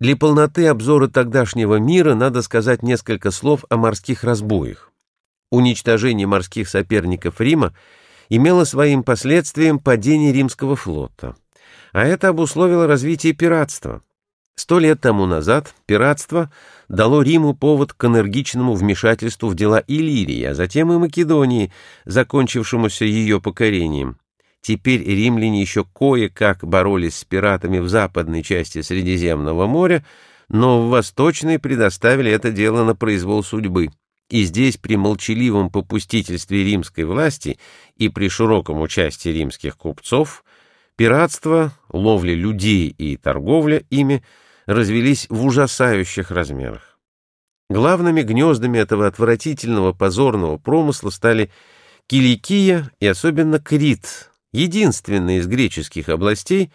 Для полноты обзора тогдашнего мира надо сказать несколько слов о морских разбоях. Уничтожение морских соперников Рима имело своим последствием падение римского флота, а это обусловило развитие пиратства. Сто лет тому назад пиратство дало Риму повод к энергичному вмешательству в дела Иллирии, а затем и Македонии, закончившемуся ее покорением. Теперь римляне еще кое-как боролись с пиратами в западной части Средиземного моря, но в восточной предоставили это дело на произвол судьбы. И здесь при молчаливом попустительстве римской власти и при широком участии римских купцов пиратство, ловля людей и торговля ими развелись в ужасающих размерах. Главными гнездами этого отвратительного позорного промысла стали Киликия и особенно Крит, единственная из греческих областей,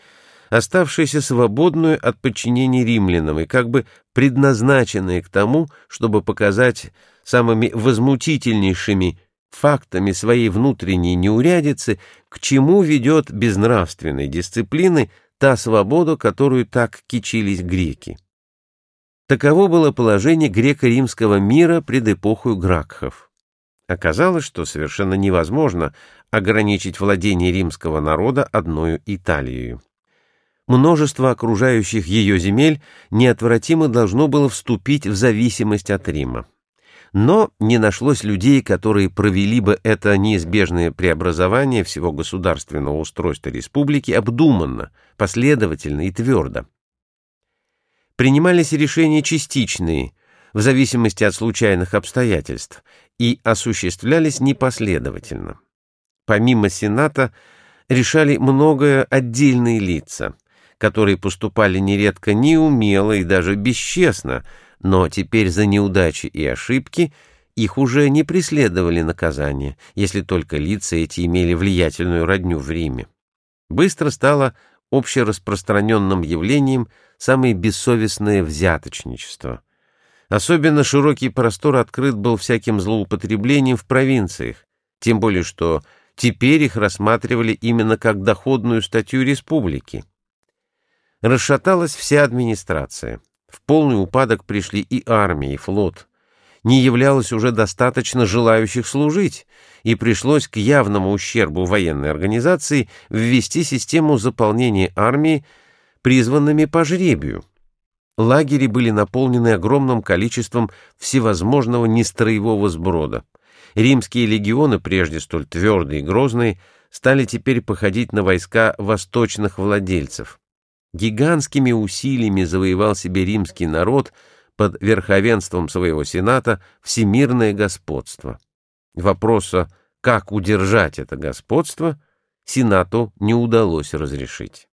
оставшаяся свободную от подчинения римлянам и как бы предназначенная к тому, чтобы показать самыми возмутительнейшими фактами своей внутренней неурядицы, к чему ведет безнравственной дисциплины та свобода, которую так кичились греки. Таково было положение греко-римского мира пред эпохой Гракхов. Оказалось, что совершенно невозможно ограничить владение римского народа одною Италией. Множество окружающих ее земель неотвратимо должно было вступить в зависимость от Рима. Но не нашлось людей, которые провели бы это неизбежное преобразование всего государственного устройства республики обдуманно, последовательно и твердо. Принимались решения частичные, в зависимости от случайных обстоятельств, и осуществлялись непоследовательно. Помимо Сената решали многое отдельные лица, которые поступали нередко неумело и даже бесчестно, но теперь за неудачи и ошибки их уже не преследовали наказания, если только лица эти имели влиятельную родню в Риме. Быстро стало общераспространенным явлением самое бессовестное взяточничество. Особенно широкий простор открыт был всяким злоупотреблением в провинциях, тем более что теперь их рассматривали именно как доходную статью республики. Расшаталась вся администрация. В полный упадок пришли и армия, и флот. Не являлось уже достаточно желающих служить, и пришлось к явному ущербу военной организации ввести систему заполнения армии призванными по жребию. Лагери были наполнены огромным количеством всевозможного нестроевого сброда. Римские легионы, прежде столь твердые и грозные, стали теперь походить на войска восточных владельцев гигантскими усилиями завоевал себе римский народ под верховенством своего сената всемирное господство. Вопроса, как удержать это господство, сенату не удалось разрешить.